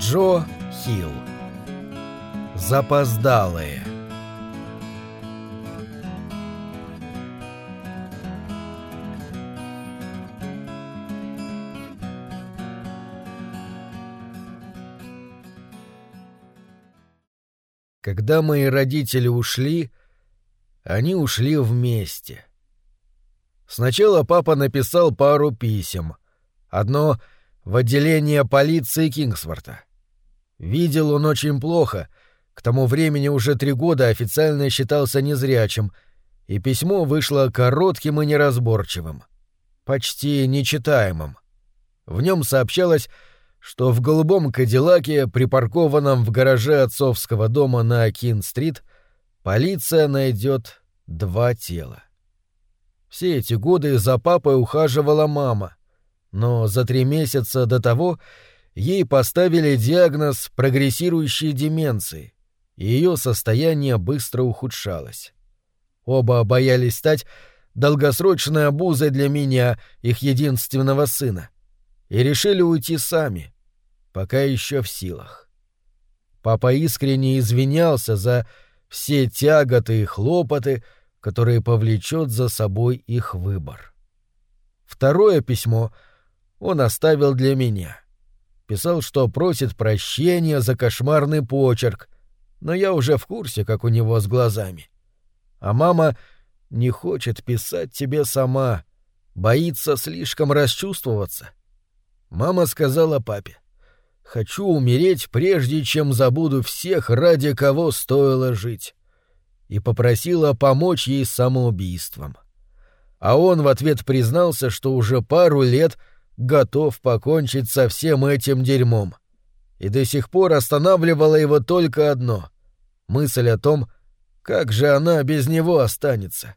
Джо Хилл. Запоздалые. Когда мои родители ушли, они ушли вместе. Сначала папа написал пару писем. Одно в отделение полиции Кингсворта. Видел он очень плохо, к тому времени уже три года официально считался незрячим, и письмо вышло коротким и неразборчивым, почти нечитаемым. В нем сообщалось, что в голубом кадиллаке, припаркованном в гараже отцовского дома на Кин-стрит, полиция найдет два тела. Все эти годы за папой ухаживала мама, но за три месяца до того ей поставили диагноз прогрессирующей деменции, и ее состояние быстро ухудшалось. Оба боялись стать долгосрочной обузой для меня, их единственного сына, и решили уйти сами, пока еще в силах. Папа искренне извинялся за все тяготы и хлопоты, которые повлечет за собой их выбор. Второе письмо — он оставил для меня. Писал, что просит прощения за кошмарный почерк, но я уже в курсе, как у него с глазами. А мама не хочет писать тебе сама, боится слишком расчувствоваться. Мама сказала папе, «Хочу умереть, прежде чем забуду всех, ради кого стоило жить», и попросила помочь ей самоубийством. А он в ответ признался, что уже пару лет — готов покончить со всем этим дерьмом. И до сих пор останавливало его только одно — мысль о том, как же она без него останется.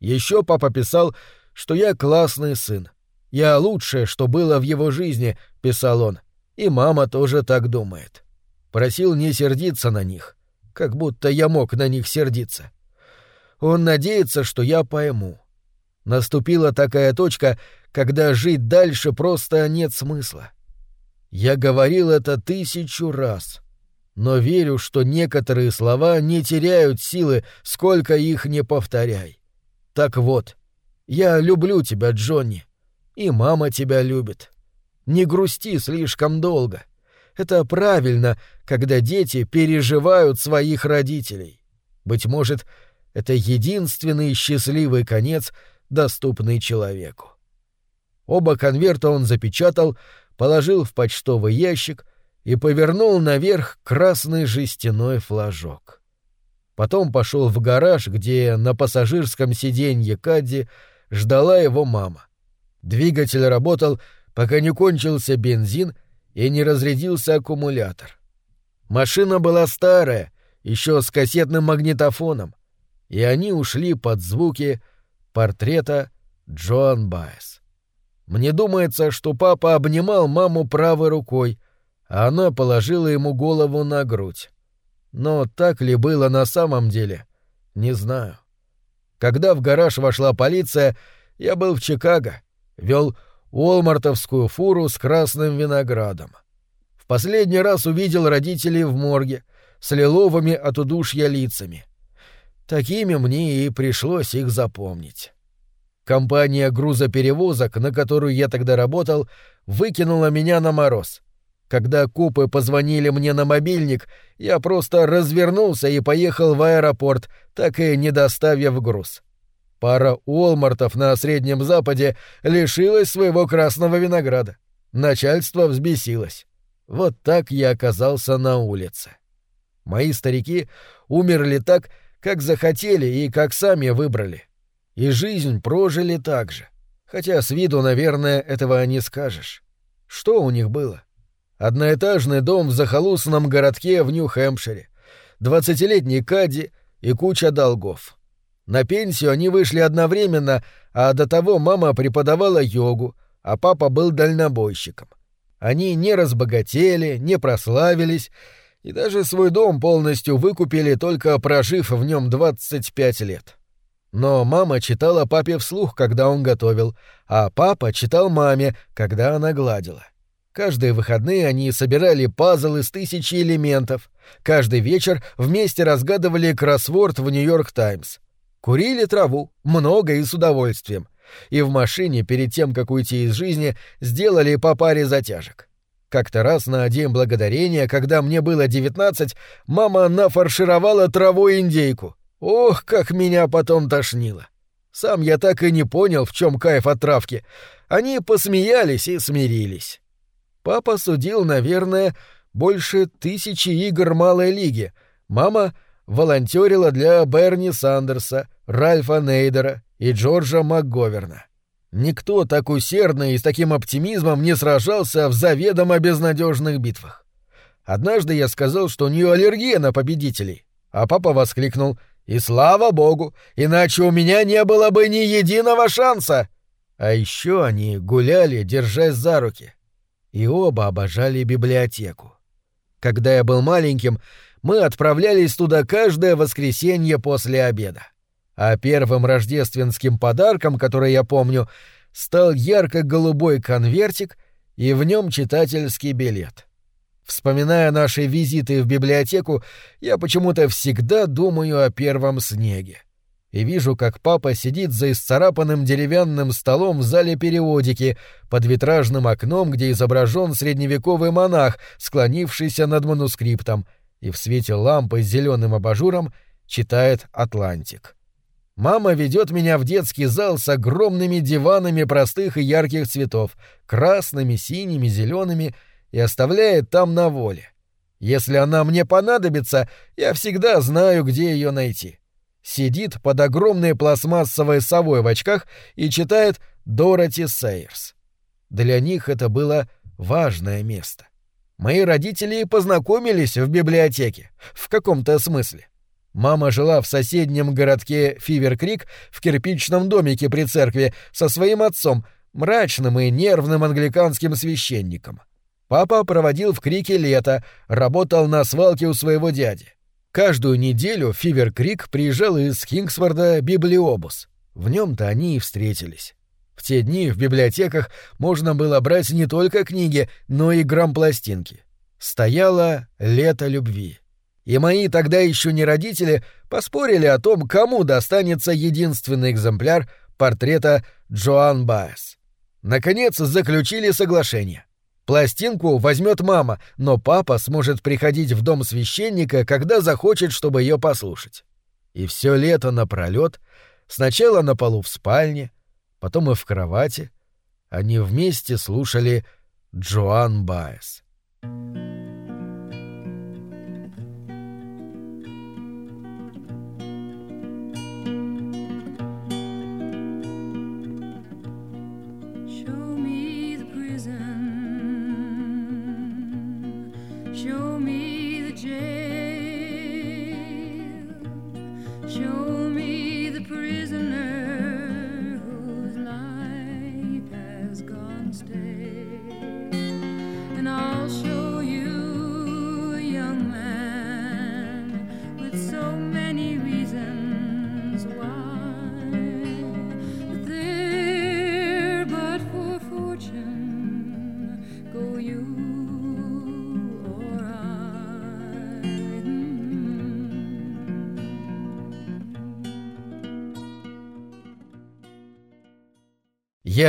Еще папа писал, что я классный сын. Я лучшее, что было в его жизни, писал он, и мама тоже так думает. Просил не сердиться на них, как будто я мог на них сердиться. Он надеется, что я пойму. Наступила такая точка, когда жить дальше просто нет смысла. Я говорил это тысячу раз, но верю, что некоторые слова не теряют силы, сколько их не повторяй. Так вот, я люблю тебя, Джонни, и мама тебя любит. Не грусти слишком долго. Это правильно, когда дети переживают своих родителей. Быть может, это единственный счастливый конец, доступный человеку. Оба конверта он запечатал, положил в почтовый ящик и повернул наверх красный жестяной флажок. Потом пошел в гараж, где на пассажирском сиденье Кадди ждала его мама. Двигатель работал, пока не кончился бензин и не разрядился аккумулятор. Машина была старая, еще с кассетным магнитофоном, и они ушли под звуки портрета Джоан Байес. Мне думается, что папа обнимал маму правой рукой, а она положила ему голову на грудь. Но так ли было на самом деле, не знаю. Когда в гараж вошла полиция, я был в Чикаго, вел Уолмартовскую фуру с красным виноградом. В последний раз увидел родителей в морге с лиловыми от удушья лицами. Такими мне и пришлось их запомнить. Компания грузоперевозок, на которую я тогда работал, выкинула меня на мороз. Когда копы позвонили мне на мобильник, я просто развернулся и поехал в аэропорт, так и не доставив груз. Пара Уолмартов на Среднем Западе лишилась своего красного винограда. Начальство взбесилось. Вот так я оказался на улице. Мои старики умерли так, как захотели и как сами выбрали. И жизнь прожили так же. Хотя с виду, наверное, этого не скажешь. Что у них было? Одноэтажный дом в захолустном городке в Нью-Хэмпшире, двадцатилетний Кадди и куча долгов. На пенсию они вышли одновременно, а до того мама преподавала йогу, а папа был дальнобойщиком. Они не разбогатели, не прославились и даже свой дом полностью выкупили, только прожив в нем 25 лет. Но мама читала папе вслух, когда он готовил, а папа читал маме, когда она гладила. Каждые выходные они собирали пазл из тысячи элементов. Каждый вечер вместе разгадывали кроссворд в «Нью-Йорк Таймс». Курили траву, много и с удовольствием. И в машине, перед тем, как уйти из жизни, сделали по паре затяжек. Как-то раз на День Благодарения, когда мне было девятнадцать, мама нафаршировала травой индейку. Ох, как меня потом тошнило. Сам я так и не понял, в чем кайф от травки. Они посмеялись и смирились. Папа судил, наверное, больше тысячи игр малой лиги. Мама волонтерила для Берни Сандерса, Ральфа Нейдера и Джорджа МакГоверна. Никто так усердно и с таким оптимизмом не сражался в заведомо безнадежных битвах. Однажды я сказал, что у нее аллергия на победителей, а папа воскликнул «И слава богу, иначе у меня не было бы ни единого шанса!» А еще они гуляли, держась за руки и оба обожали библиотеку. Когда я был маленьким, мы отправлялись туда каждое воскресенье после обеда. А первым рождественским подарком, который я помню, стал ярко-голубой конвертик и в нем читательский билет. Вспоминая наши визиты в библиотеку, я почему-то всегда думаю о первом снеге и вижу, как папа сидит за исцарапанным деревянным столом в зале периодики под витражным окном, где изображен средневековый монах, склонившийся над манускриптом, и в свете лампы с зеленым абажуром читает «Атлантик». Мама ведет меня в детский зал с огромными диванами простых и ярких цветов, красными, синими, зелеными, и оставляет там на воле. Если она мне понадобится, я всегда знаю, где ее найти сидит под огромной пластмассовой совой в очках и читает Дороти Сейерс. Для них это было важное место. Мои родители познакомились в библиотеке, в каком-то смысле. Мама жила в соседнем городке Фивер-Крик в кирпичном домике при церкви со своим отцом, мрачным и нервным англиканским священником. Папа проводил в Крике лето, работал на свалке у своего дяди. Каждую неделю Фивер Крик приезжал из Кингсворда библиобус. В нем-то они и встретились. В те дни в библиотеках можно было брать не только книги, но и грампластинки. Стояло лето любви. И мои тогда еще не родители поспорили о том, кому достанется единственный экземпляр портрета Джоан Баэс. Наконец заключили соглашение. Пластинку возьмет мама, но папа сможет приходить в дом священника, когда захочет, чтобы ее послушать. И все лето напролет, сначала на полу в спальне, потом и в кровати, они вместе слушали Джоан Баэс. Я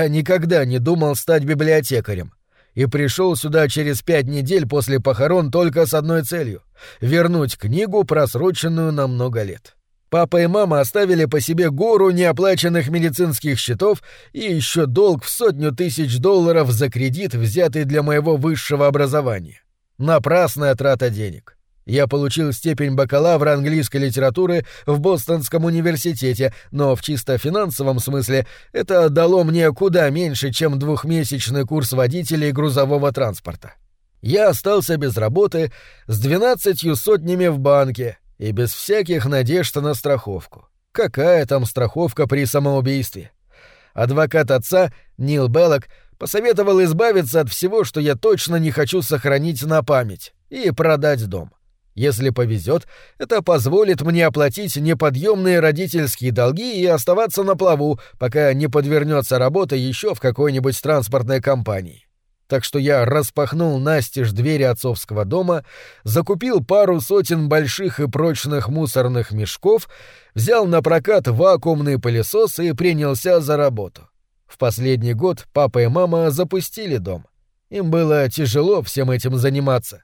никогда не думал стать библиотекарем. И пришел сюда через пять недель после похорон только с одной целью — вернуть книгу, просроченную на много лет. Папа и мама оставили по себе гору неоплаченных медицинских счетов и еще долг в сотню тысяч долларов за кредит, взятый для моего высшего образования. Напрасная трата денег. Я получил степень бакалавра английской литературы в Бостонском университете, но в чисто финансовом смысле это дало мне куда меньше, чем двухмесячный курс водителей грузового транспорта. Я остался без работы с двенадцатью сотнями в банке и без всяких надежд на страховку. Какая там страховка при самоубийстве? Адвокат отца, Нил Беллок, посоветовал избавиться от всего, что я точно не хочу сохранить на память, и продать дом. Если повезет, это позволит мне оплатить неподъемные родительские долги и оставаться на плаву, пока не подвернется работа еще в какой-нибудь транспортной компании. так что я распахнул настежь двери отцовского дома, закупил пару сотен больших и прочных мусорных мешков, взял на прокат вакуумный пылесос и принялся за работу. В последний год папа и мама запустили дом. Им было тяжело всем этим заниматься.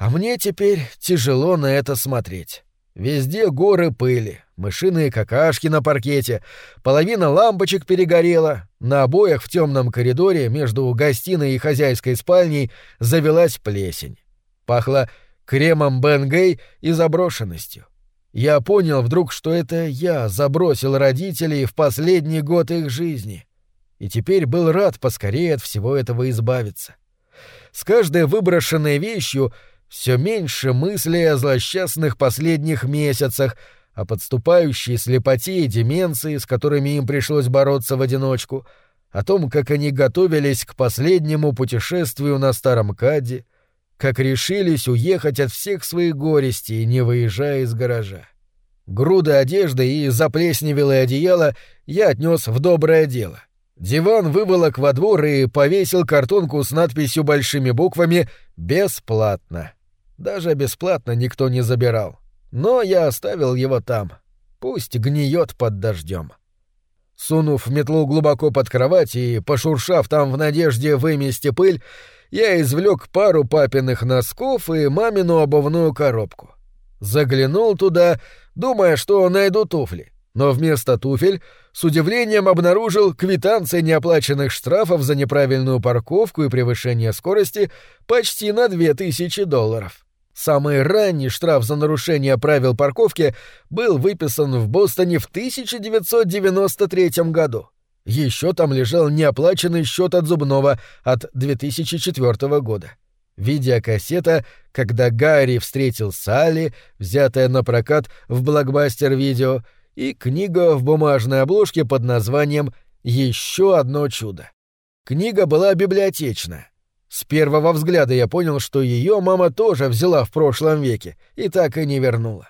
А мне теперь тяжело на это смотреть. Везде горы пыли, мышиные какашки на паркете, половина лампочек перегорела, на обоях в темном коридоре между гостиной и хозяйской спальней завелась плесень. Пахло кремом Бенгей и заброшенностью. Я понял вдруг, что это я забросил родителей в последний год их жизни. И теперь был рад поскорее от всего этого избавиться. С каждой выброшенной вещью все меньше мыслей о злосчастных последних месяцах, о подступающей слепоте и деменции, с которыми им пришлось бороться в одиночку, о том, как они готовились к последнему путешествию на Старом Каде, как решились уехать от всех своих горестей, не выезжая из гаража. Груды одежды и заплесневелое одеяло я отнес в доброе дело. Диван выволок во двор и повесил картонку с надписью большими буквами «Бесплатно». Даже бесплатно никто не забирал. Но я оставил его там. Пусть гниет под дождем. Сунув метлу глубоко под кровать и пошуршав там в надежде вымести пыль, я извлек пару папиных носков и мамину обувную коробку. Заглянул туда, думая, что найду туфли. Но вместо туфель с удивлением обнаружил квитанции неоплаченных штрафов за неправильную парковку и превышение скорости почти на две тысячи долларов. Самый ранний штраф за нарушение правил парковки был выписан в Бостоне в 1993 году. Еще там лежал неоплаченный счет от зубного от 2004 года. Видеокассета «Когда Гарри встретил Салли», взятая на прокат в блокбастер-видео, и книга в бумажной обложке под названием «Еще одно чудо». Книга была библиотечная. С первого взгляда я понял, что ее мама тоже взяла в прошлом веке и так и не вернула.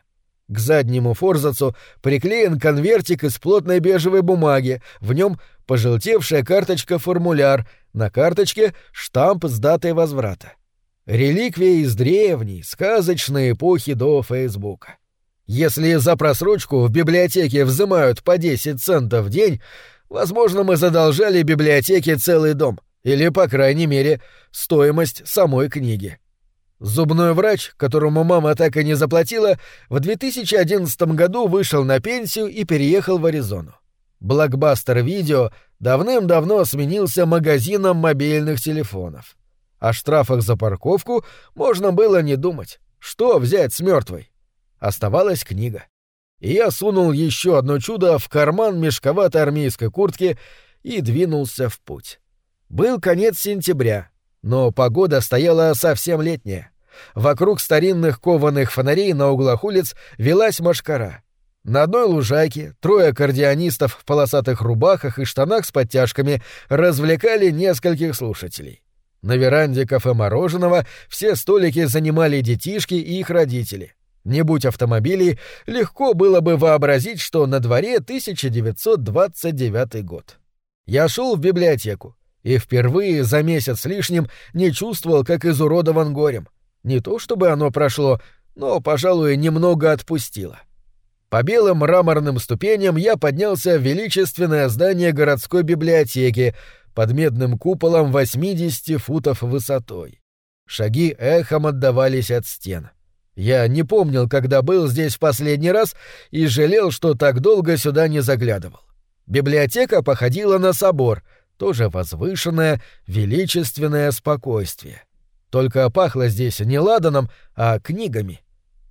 К заднему форзацу приклеен конвертик из плотной бежевой бумаги, в нем пожелтевшая карточка-формуляр, на карточке штамп с датой возврата. Реликвия из древней, сказочной эпохи до Фейсбука. Если за просрочку в библиотеке взимают по 10 центов в день, возможно, мы задолжали библиотеке целый дом — или, по крайней мере, стоимость самой книги. Зубной врач, которому мама так и не заплатила, в 2011 году вышел на пенсию и переехал в Аризону. Блокбастер видео давным-давно сменился магазином мобильных телефонов. О штрафах за парковку можно было не думать. Что взять с мертвой? Оставалась книга. И я сунул еще одно чудо в карман мешковатой армейской куртки и двинулся в путь. Был конец сентября, но погода стояла совсем летняя. Вокруг старинных кованых фонарей на углах улиц велась машкара. На одной лужайке трое аккордеонистов в полосатых рубахах и штанах с подтяжками развлекали нескольких слушателей. На веранде кафе мороженого все столики занимали детишки и их родители. Не будь автомобилей, легко было бы вообразить, что на дворе 1929 год. Я шел в библиотеку и впервые за месяц лишним не чувствовал, как изуродован горем. Не то чтобы оно прошло, но, пожалуй, немного отпустило. По белым мраморным ступеням я поднялся в величественное здание городской библиотеки под медным куполом 80 футов высотой. Шаги эхом отдавались от стен. Я не помнил, когда был здесь в последний раз, и жалел, что так долго сюда не заглядывал. Библиотека походила на собор — тоже возвышенное, величественное спокойствие. Только пахло здесь не ладаном, а книгами.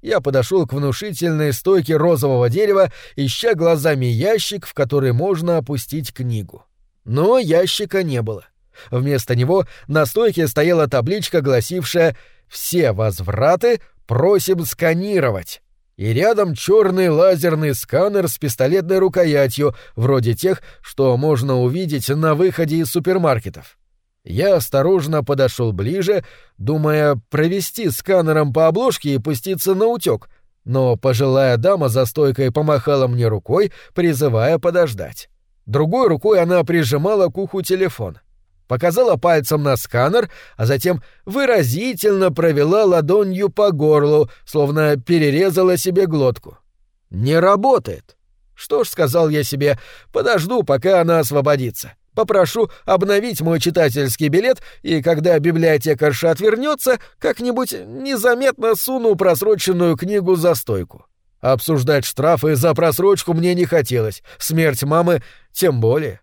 Я подошел к внушительной стойке розового дерева, ища глазами ящик, в который можно опустить книгу. Но ящика не было. Вместо него на стойке стояла табличка, гласившая «Все возвраты просим сканировать» и рядом черный лазерный сканер с пистолетной рукоятью, вроде тех, что можно увидеть на выходе из супермаркетов. Я осторожно подошел ближе, думая провести сканером по обложке и пуститься на утек, но пожилая дама за стойкой помахала мне рукой, призывая подождать. Другой рукой она прижимала к уху телефон. Показала пальцем на сканер, а затем выразительно провела ладонью по горлу, словно перерезала себе глотку. «Не работает!» Что ж, сказал я себе, подожду, пока она освободится. Попрошу обновить мой читательский билет, и когда библиотекарша отвернется, как-нибудь незаметно суну просроченную книгу за стойку. Обсуждать штрафы за просрочку мне не хотелось, смерть мамы тем более.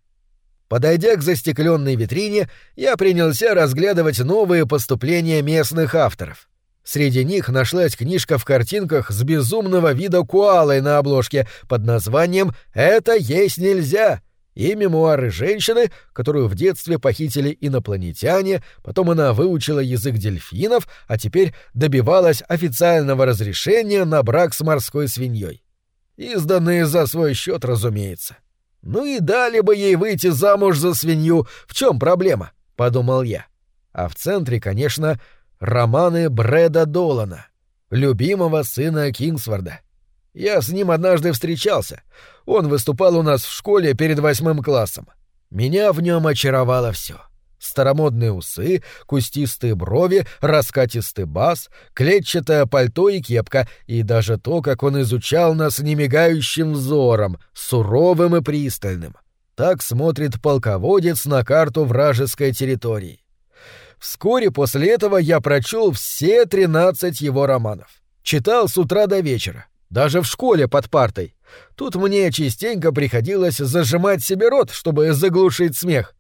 Подойдя к застекленной витрине, я принялся разглядывать новые поступления местных авторов. Среди них нашлась книжка в картинках с безумного вида куалой на обложке под названием «Это есть нельзя», и мемуары женщины, которую в детстве похитили инопланетяне, потом она выучила язык дельфинов, а теперь добивалась официального разрешения на брак с морской свиньей. Изданные за свой счет, разумеется. Ну и дали бы ей выйти замуж за свинью, в чем проблема, подумал я. А в центре, конечно, романы Брэда Долана, любимого сына Кингсворда. Я с ним однажды встречался. Он выступал у нас в школе перед восьмым классом. Меня в нем очаровало все. Старомодные усы, кустистые брови, раскатистый бас, клетчатое пальто и кепка, и даже то, как он изучал нас немигающим взором, суровым и пристальным. Так смотрит полководец на карту вражеской территории. Вскоре после этого я прочел все тринадцать его романов. Читал с утра до вечера, даже в школе под партой. Тут мне частенько приходилось зажимать себе рот, чтобы заглушить смех.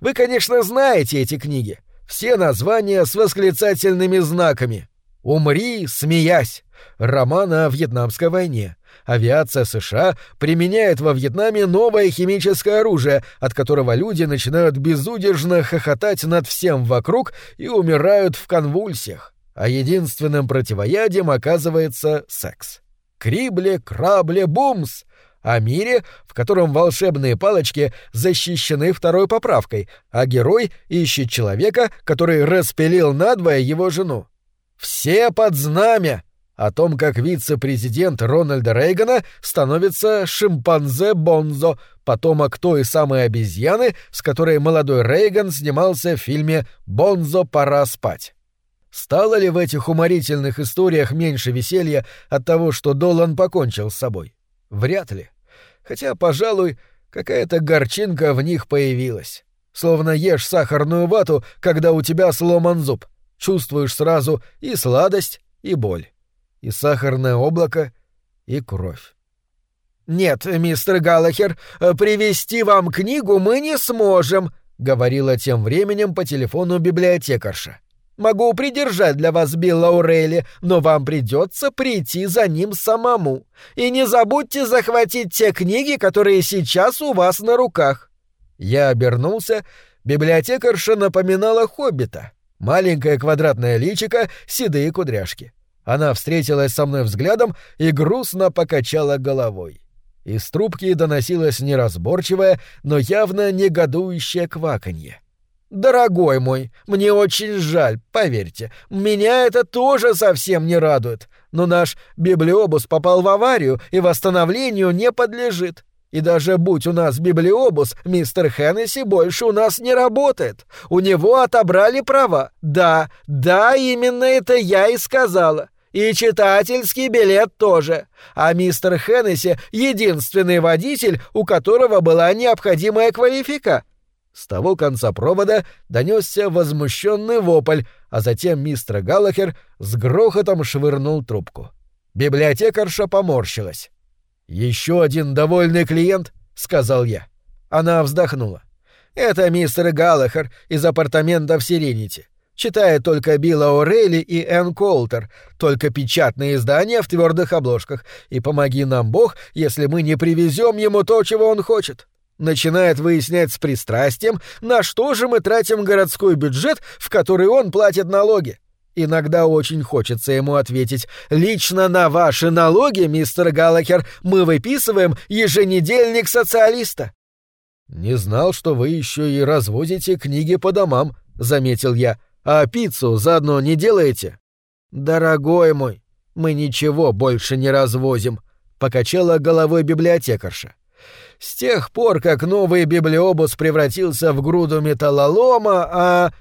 Вы, конечно, знаете эти книги. Все названия с восклицательными знаками. «Умри, смеясь» — роман о Вьетнамской войне. Авиация США применяет во Вьетнаме новое химическое оружие, от которого люди начинают безудержно хохотать над всем вокруг и умирают в конвульсиях. А единственным противоядием оказывается секс. Крибле, крабле, бумс! О мире, в котором волшебные палочки защищены второй поправкой, а герой ищет человека, который распилил надвое его жену. Все под знамя! о том, как вице-президент Рональда Рейгана становится шимпанзе Бонзо, потомок той самой обезьяны, с которой молодой Рейган снимался в фильме «Бонзо, пора спать». Стало ли в этих уморительных историях меньше веселья от того, что Долан покончил с собой? Вряд ли. Хотя, пожалуй, какая-то горчинка в них появилась. Словно ешь сахарную вату, когда у тебя сломан зуб. Чувствуешь сразу и сладость, и боль и сахарное облако, и кровь. «Нет, мистер Галлахер, привести вам книгу мы не сможем», — говорила тем временем по телефону библиотекарша. «Могу придержать для вас Билла Урейли, но вам придется прийти за ним самому. И не забудьте захватить те книги, которые сейчас у вас на руках». Я обернулся, библиотекарша напоминала хоббита. Маленькое квадратное личико, седые кудряшки. Она встретилась со мной взглядом и грустно покачала головой. Из трубки доносилось неразборчивое, но явно негодующее кваканье. «Дорогой мой, мне очень жаль, поверьте, меня это тоже совсем не радует, но наш библиобус попал в аварию и восстановлению не подлежит. И даже будь у нас библиобус, мистер Хеннесси больше у нас не работает. У него отобрали права. Да, да, именно это я и сказала. И читательский билет тоже. А мистер Хеннесси — единственный водитель, у которого была необходимая квалифика. С того конца провода донесся возмущенный вопль, а затем мистер Галлахер с грохотом швырнул трубку. Библиотекарша поморщилась. Еще один довольный клиент, сказал я. Она вздохнула. Это мистер Галлахер из апартаментов Сиренити. Читает только Билла О'Рейли и Энн Колтер, только печатные издания в твердых обложках. И помоги нам Бог, если мы не привезем ему то, чего он хочет. Начинает выяснять с пристрастием, на что же мы тратим городской бюджет, в который он платит налоги. Иногда очень хочется ему ответить «Лично на ваши налоги, мистер Галлахер, мы выписываем еженедельник социалиста». «Не знал, что вы еще и развозите книги по домам», — заметил я. «А пиццу заодно не делаете?» «Дорогой мой, мы ничего больше не развозим», — покачала головой библиотекарша. С тех пор, как новый библиобус превратился в груду металлолома, а...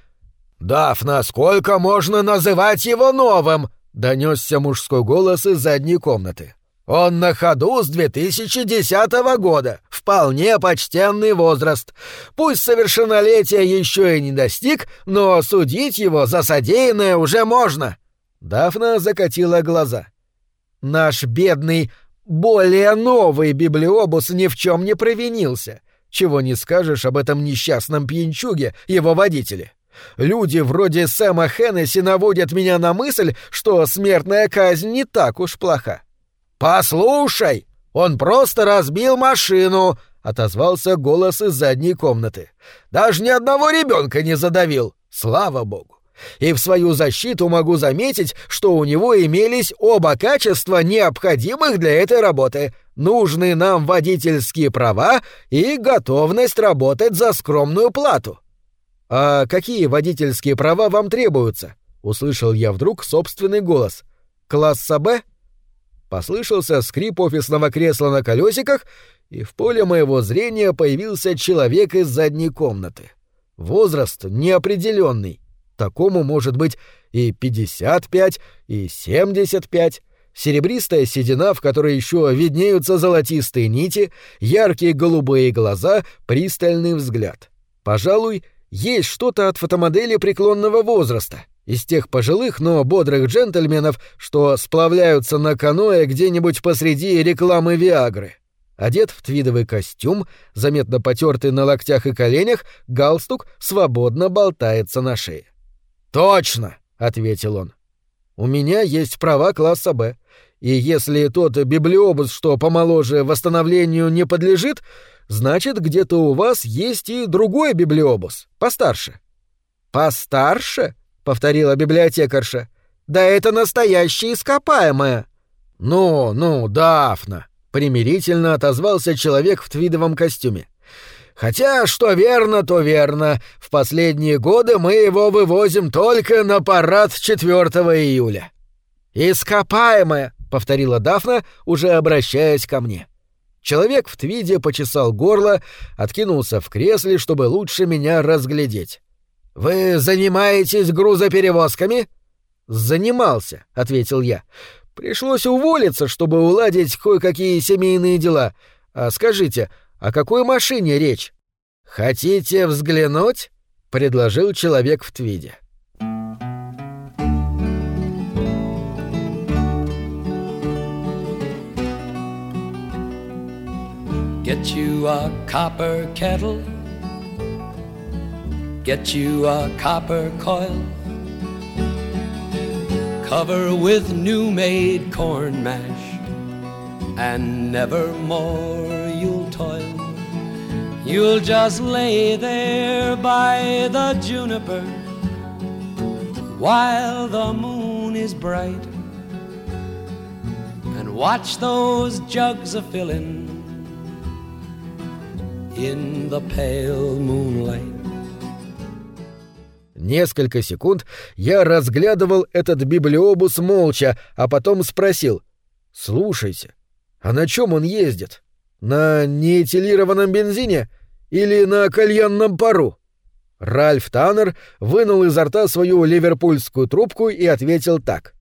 «Дафна, сколько можно называть его новым?» — донесся мужской голос из задней комнаты. «Он на ходу с 2010 года. Вполне почтенный возраст. Пусть совершеннолетия еще и не достиг, но судить его за содеянное уже можно». Дафна закатила глаза. «Наш бедный, более новый библиобус ни в чем не провинился. Чего не скажешь об этом несчастном пьянчуге, его водителе. Люди вроде Сэма Хеннесси наводят меня на мысль, что смертная казнь не так уж плоха. «Послушай, он просто разбил машину», — отозвался голос из задней комнаты. «Даже ни одного ребенка не задавил, слава богу. И в свою защиту могу заметить, что у него имелись оба качества, необходимых для этой работы — нужные нам водительские права и готовность работать за скромную плату. «А какие водительские права вам требуются?» — услышал я вдруг собственный голос. «Класса Б?» Послышался скрип офисного кресла на колесиках, и в поле моего зрения появился человек из задней комнаты. Возраст неопределенный. Такому может быть и 55, и 75. Серебристая седина, в которой еще виднеются золотистые нити, яркие голубые глаза, пристальный взгляд. Пожалуй, есть что-то от фотомодели преклонного возраста, из тех пожилых, но бодрых джентльменов, что сплавляются на каноэ где-нибудь посреди рекламы Виагры. Одет в твидовый костюм, заметно потертый на локтях и коленях, галстук свободно болтается на шее. «Точно!» — ответил он. «У меня есть права класса «Б», и если тот библиобус, что помоложе восстановлению, не подлежит, Значит, где-то у вас есть и другой библиобус, постарше. Постарше? повторила библиотекарша. Да это настоящее ископаемое. Ну, ну, Дафна, примирительно отозвался человек в твидовом костюме. Хотя, что верно, то верно. В последние годы мы его вывозим только на парад 4 июля. «Ископаемое», — повторила Дафна, уже обращаясь ко мне. Человек в твиде почесал горло, откинулся в кресле, чтобы лучше меня разглядеть. «Вы занимаетесь грузоперевозками?» «Занимался», — ответил я. «Пришлось уволиться, чтобы уладить кое-какие семейные дела. А скажите, о какой машине речь?» «Хотите взглянуть?» — предложил человек в твиде. Get you a copper kettle, get you a copper coil, cover with new made corn mash, and never more you'll toil. You'll just lay there by the juniper while the moon is bright and watch those jugs a fillin' in the pale moonlight. Несколько секунд я разглядывал этот библиобус молча, а потом спросил. «Слушайте, а на чем он ездит? На неэтилированном бензине или на кальянном пару?» Ральф Таннер вынул изо рта свою ливерпульскую трубку и ответил так.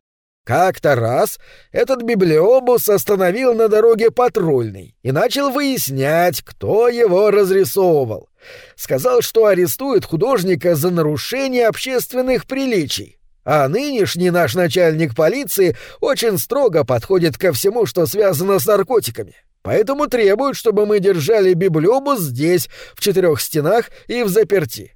Как-то раз этот библиобус остановил на дороге патрульный и начал выяснять, кто его разрисовывал. Сказал, что арестует художника за нарушение общественных приличий. А нынешний наш начальник полиции очень строго подходит ко всему, что связано с наркотиками. Поэтому требует, чтобы мы держали библиобус здесь, в четырех стенах и в заперти.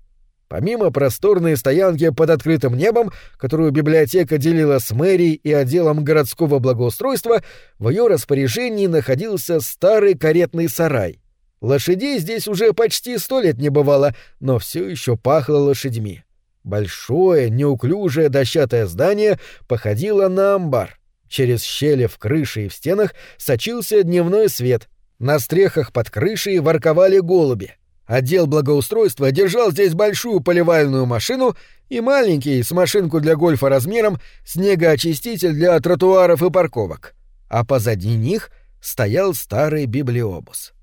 Помимо просторной стоянки под открытым небом, которую библиотека делила с мэрией и отделом городского благоустройства, в ее распоряжении находился старый каретный сарай. Лошадей здесь уже почти сто лет не бывало, но все еще пахло лошадьми. Большое, неуклюжее дощатое здание походило на амбар. Через щели в крыше и в стенах сочился дневной свет. На стрехах под крышей ворковали голуби — Отдел благоустройства держал здесь большую поливальную машину и маленький, с машинку для гольфа размером, снегоочиститель для тротуаров и парковок. А позади них стоял старый библиобус.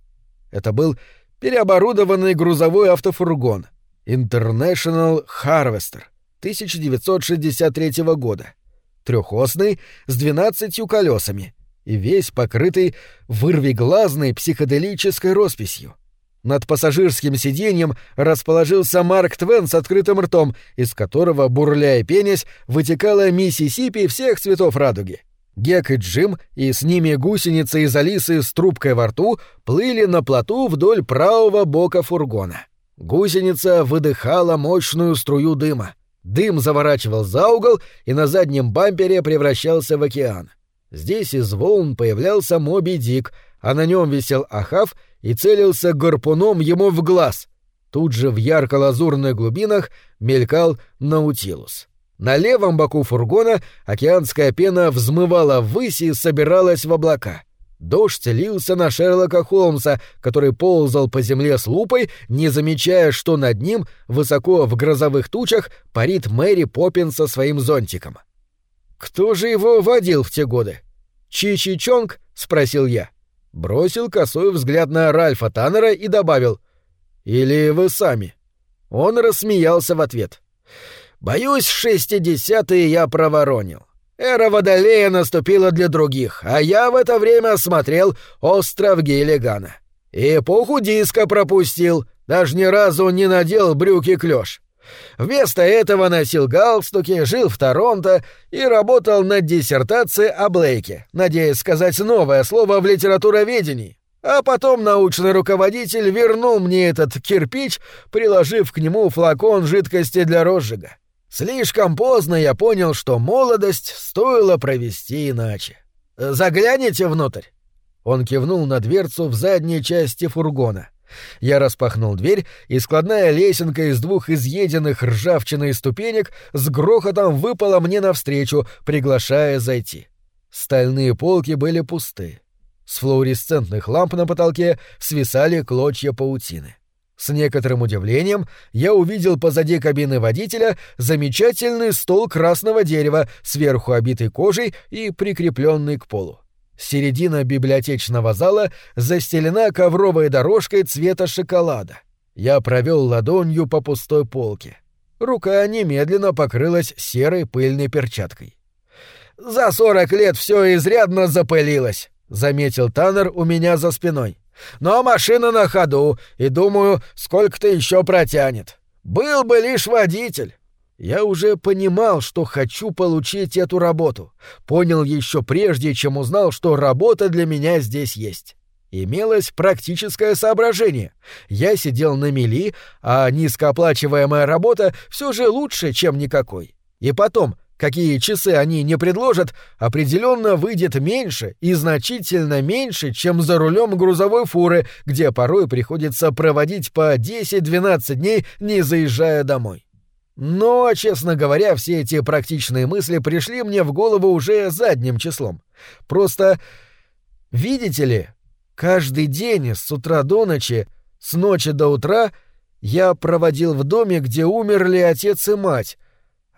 Это был переоборудованный грузовой автофургон International Harvester 1963 года. Трехосный, с двенадцатью колесами и весь покрытый вырвиглазной психоделической росписью. Над пассажирским сиденьем расположился Марк Твен с открытым ртом, из которого, бурляя пенясь, вытекала Миссисипи всех цветов радуги. Гек и Джим, и с ними гусеница из Алисы с трубкой во рту, плыли на плоту вдоль правого бока фургона. Гусеница выдыхала мощную струю дыма. Дым заворачивал за угол и на заднем бампере превращался в океан. Здесь из волн появлялся Моби Дик, а на нем висел Ахав и целился гарпуном ему в глаз. Тут же в ярко-лазурных глубинах мелькал Наутилус. На левом боку фургона океанская пена взмывала ввысь и собиралась в облака. Дождь лился на Шерлока Холмса, который ползал по земле с лупой, не замечая, что над ним, высоко в грозовых тучах, парит Мэри Поппин со своим зонтиком. «Кто же его водил в те годы?» «Чи-Чи Чонг?» — спросил я. Бросил косой взгляд на Ральфа Таннера и добавил. «Или вы сами?» Он рассмеялся в ответ. «Боюсь, шестидесятые я проворонил. Эра Водолея наступила для других, а я в это время смотрел «Остров Гиллигана». Эпоху диска пропустил, даже ни разу не надел брюки-клёш. Вместо этого носил галстуки, жил в Торонто и работал над диссертацией о Блейке, надеясь сказать новое слово в литературоведении. А потом научный руководитель вернул мне этот кирпич, приложив к нему флакон жидкости для розжига. Слишком поздно я понял, что молодость стоило провести иначе. «Загляните внутрь?» Он кивнул на дверцу в задней части фургона. Я распахнул дверь, и складная лесенка из двух изъеденных ржавчиной ступенек с грохотом выпала мне навстречу, приглашая зайти. Стальные полки были пусты. С флуоресцентных ламп на потолке свисали клочья паутины. С некоторым удивлением я увидел позади кабины водителя замечательный стол красного дерева, сверху обитый кожей и прикрепленный к полу. Середина библиотечного зала застелена ковровой дорожкой цвета шоколада. Я провел ладонью по пустой полке. Рука немедленно покрылась серой пыльной перчаткой. «За сорок лет все изрядно запылилось», — заметил Таннер у меня за спиной. «Но машина на ходу, и, думаю, сколько-то еще протянет. Был бы лишь водитель. Я уже понимал, что хочу получить эту работу. Понял еще прежде, чем узнал, что работа для меня здесь есть. Имелось практическое соображение. Я сидел на мели, а низкооплачиваемая работа все же лучше, чем никакой. И потом, какие часы они не предложат, определенно выйдет меньше и значительно меньше, чем за рулем грузовой фуры, где порой приходится проводить по 10-12 дней, не заезжая домой. Но, честно говоря, все эти практичные мысли пришли мне в голову уже задним числом. Просто, видите ли, каждый день с утра до ночи, с ночи до утра я проводил в доме, где умерли отец и мать,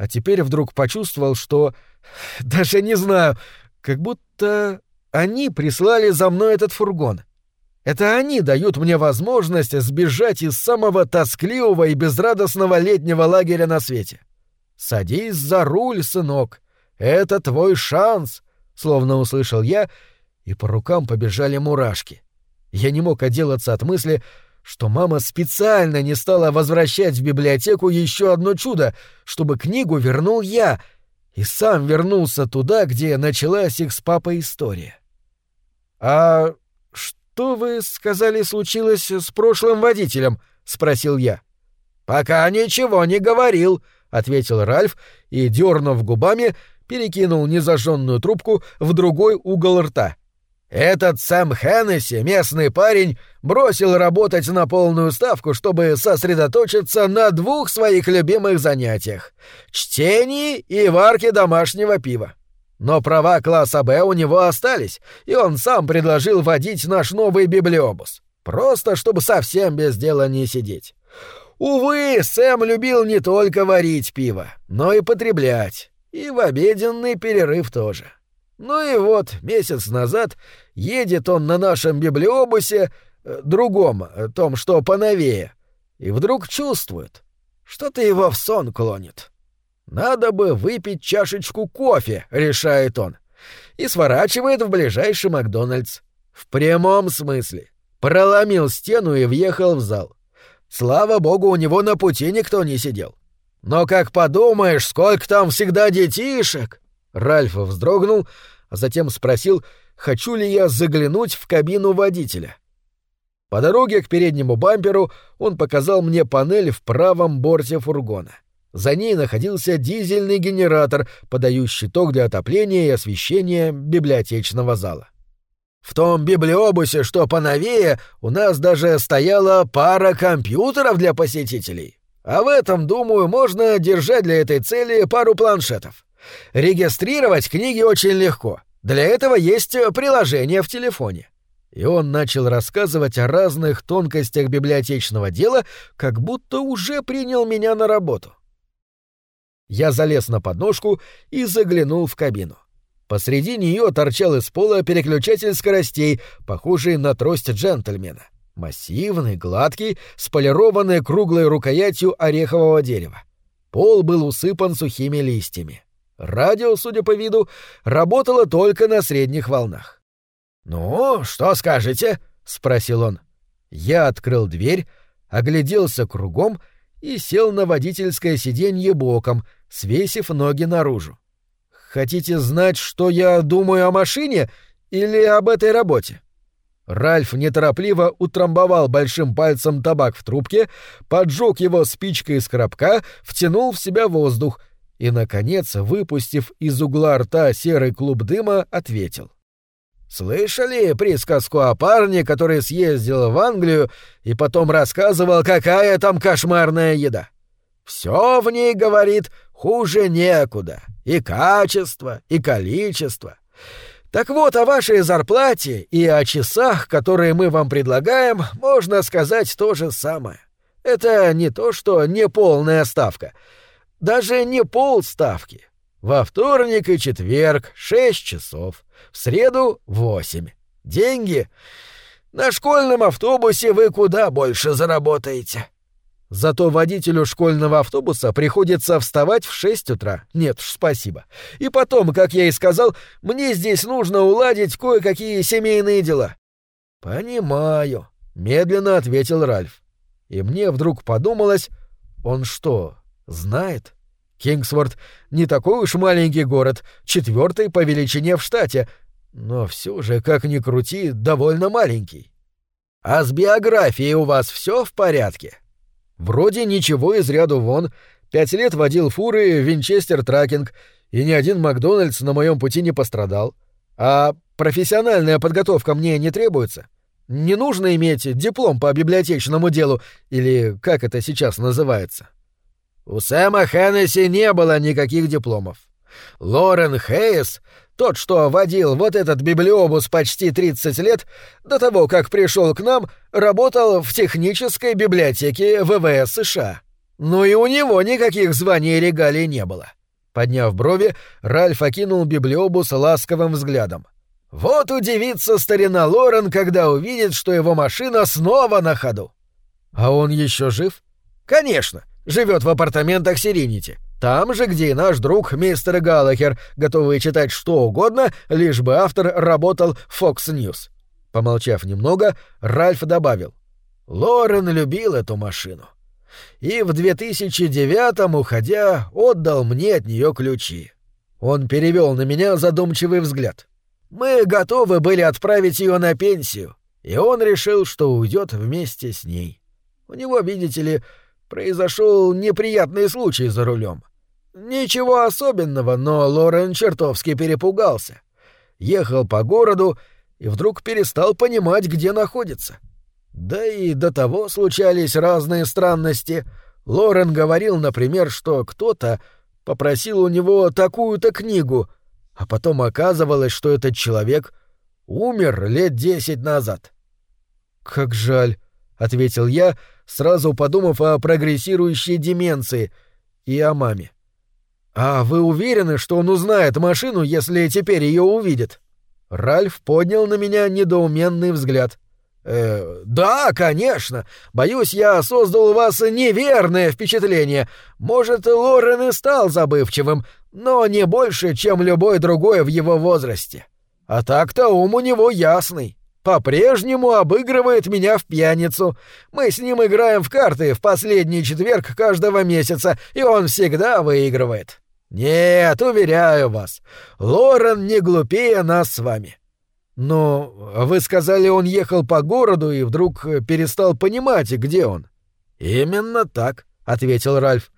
а теперь вдруг почувствовал, что... Даже не знаю, как будто они прислали за мной этот фургон. Это они дают мне возможность сбежать из самого тоскливого и безрадостного летнего лагеря на свете. Садись за руль, сынок. Это твой шанс, словно услышал я, и по рукам побежали мурашки. Я не мог отделаться от мысли, что мама специально не стала возвращать в библиотеку еще одно чудо, чтобы книгу вернул я, и сам вернулся туда, где началась их с папой история. А «Что вы сказали случилось с прошлым водителем?» — спросил я. «Пока ничего не говорил», — ответил Ральф и, дернув губами, перекинул незажженную трубку в другой угол рта. «Этот Сэм Хеннесси, местный парень, бросил работать на полную ставку, чтобы сосредоточиться на двух своих любимых занятиях — чтении и варке домашнего пива. Но права класса «Б» у него остались, и он сам предложил водить наш новый библиобус. Просто чтобы совсем без дела не сидеть. Увы, Сэм любил не только варить пиво, но и потреблять. И в обеденный перерыв тоже. Ну и вот, месяц назад едет он на нашем библиобусе, э, другом, э, том, что поновее, и вдруг чувствует, что-то его в сон клонит. Надо бы выпить чашечку кофе, решает он, и сворачивает в ближайший Макдональдс. В прямом смысле. Проломил стену и въехал в зал. Слава богу, у него на пути никто не сидел. Но как подумаешь, сколько там всегда детишек!» Ральф вздрогнул, а затем спросил, хочу ли я заглянуть в кабину водителя. По дороге к переднему бамперу он показал мне панель в правом борте фургона. За ней находился дизельный генератор, подающий ток для отопления и освещения библиотечного зала. В том библиобусе, что поновее, у нас даже стояла пара компьютеров для посетителей. А в этом, думаю, можно держать для этой цели пару планшетов. Регистрировать книги очень легко. Для этого есть приложение в телефоне. И он начал рассказывать о разных тонкостях библиотечного дела, как будто уже принял меня на работу. Я залез на подножку и заглянул в кабину. Посреди нее торчал из пола переключатель скоростей, похожий на трость джентльмена. Массивный, гладкий, с полированной круглой рукоятью орехового дерева. Пол был усыпан сухими листьями. Радио, судя по виду, работало только на средних волнах. «Ну, что скажете?» — спросил он. Я открыл дверь, огляделся кругом и сел на водительское сиденье боком, свесив ноги наружу. Хотите знать, что я думаю о машине или об этой работе? Ральф неторопливо утрамбовал большим пальцем табак в трубке, поджег его спичкой из коробка, втянул в себя воздух и, наконец, выпустив из угла рта серый клуб дыма, ответил. «Слышали присказку о парне, который съездил в Англию и потом рассказывал, какая там кошмарная еда? Все в ней, говорит, хуже некуда. И качество, и количество. Так вот, о вашей зарплате и о часах, которые мы вам предлагаем, можно сказать то же самое. Это не то, что не полная ставка. Даже не полставки. Во вторник и четверг — шесть часов. В среду — восемь. Деньги? На школьном автобусе вы куда больше заработаете. Зато водителю школьного автобуса приходится вставать в шесть утра. Нет уж, спасибо. И потом, как я и сказал, мне здесь нужно уладить кое-какие семейные дела. Понимаю, медленно ответил Ральф. И мне вдруг подумалось, он что, знает? Кингсворт не такой уж маленький город, четвертый по величине в штате, но все же, как ни крути, довольно маленький. А с биографией у вас все в порядке? Вроде ничего из ряду вон. Пять лет водил фуры Винчестер Тракинг, и ни один Макдональдс на моем пути не пострадал. А профессиональная подготовка мне не требуется. Не нужно иметь диплом по библиотечному делу, или как это сейчас называется. У Сэма Хеннесси не было никаких дипломов. Лорен Хейс тот, что водил вот этот библиобус почти 30 лет, до того, как пришел к нам, работал в технической библиотеке ВВС США. Но и у него никаких званий и регалий не было. Подняв брови, Ральф окинул библиобус ласковым взглядом. Вот удивится старина Лорен, когда увидит, что его машина снова на ходу. А он еще жив? Конечно, живет в апартаментах Сиринити. Там же, где и наш друг мистер Галлахер, готовый читать что угодно, лишь бы автор работал в Fox News. Помолчав немного, Ральф добавил. Лорен любил эту машину. И в 2009-м, уходя, отдал мне от нее ключи. Он перевел на меня задумчивый взгляд. Мы готовы были отправить ее на пенсию, и он решил, что уйдет вместе с ней. У него, видите ли, произошел неприятный случай за рулем. Ничего особенного, но Лорен чертовски перепугался. Ехал по городу и вдруг перестал понимать, где находится. Да и до того случались разные странности. Лорен говорил, например, что кто-то попросил у него такую-то книгу, а потом оказывалось, что этот человек умер лет десять назад. «Как жаль», — ответил я, сразу подумав о прогрессирующей деменции и о маме. «А вы уверены, что он узнает машину, если теперь ее увидит?» Ральф поднял на меня недоуменный взгляд. «Э, да, конечно. Боюсь, я создал у вас неверное впечатление. Может, Лорен и стал забывчивым, но не больше, чем любой другой в его возрасте. А так-то ум у него ясный. По-прежнему обыгрывает меня в пьяницу. Мы с ним играем в карты в последний четверг каждого месяца, и он всегда выигрывает. Нет, уверяю вас, Лорен не глупее нас с вами. Но вы сказали, он ехал по городу и вдруг перестал понимать, где он. Именно так, ответил Ральф.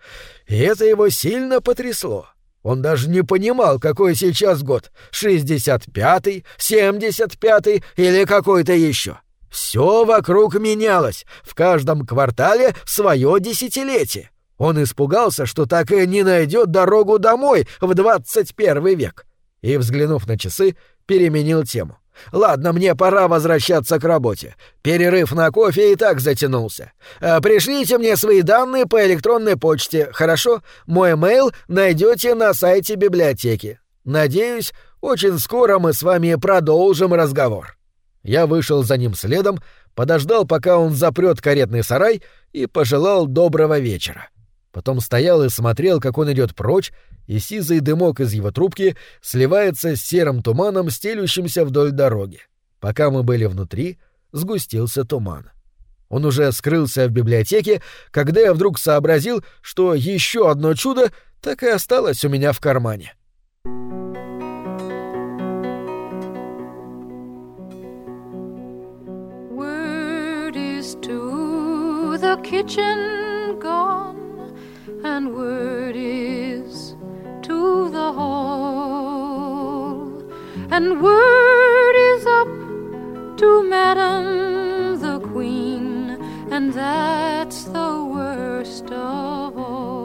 И это его сильно потрясло. Он даже не понимал, какой сейчас год — шестьдесят пятый, семьдесят пятый или какой-то еще. Все вокруг менялось, в каждом квартале свое десятилетие. Он испугался, что так и не найдет дорогу домой в двадцать первый век. И, взглянув на часы, переменил тему. Ладно, мне пора возвращаться к работе. Перерыв на кофе и так затянулся. А, пришлите мне свои данные по электронной почте, хорошо? Мой мейл найдете на сайте библиотеки. Надеюсь, очень скоро мы с вами продолжим разговор. Я вышел за ним следом, подождал, пока он запрет каретный сарай, и пожелал доброго вечера. Потом стоял и смотрел, как он идет прочь, и сизый дымок из его трубки сливается с серым туманом, стелющимся вдоль дороги. Пока мы были внутри, сгустился туман. Он уже скрылся в библиотеке, когда я вдруг сообразил, что еще одно чудо так и осталось у меня в кармане. Kitchen gone. and is through the hall, and word is up to Madam the Queen, and that's the worst of all.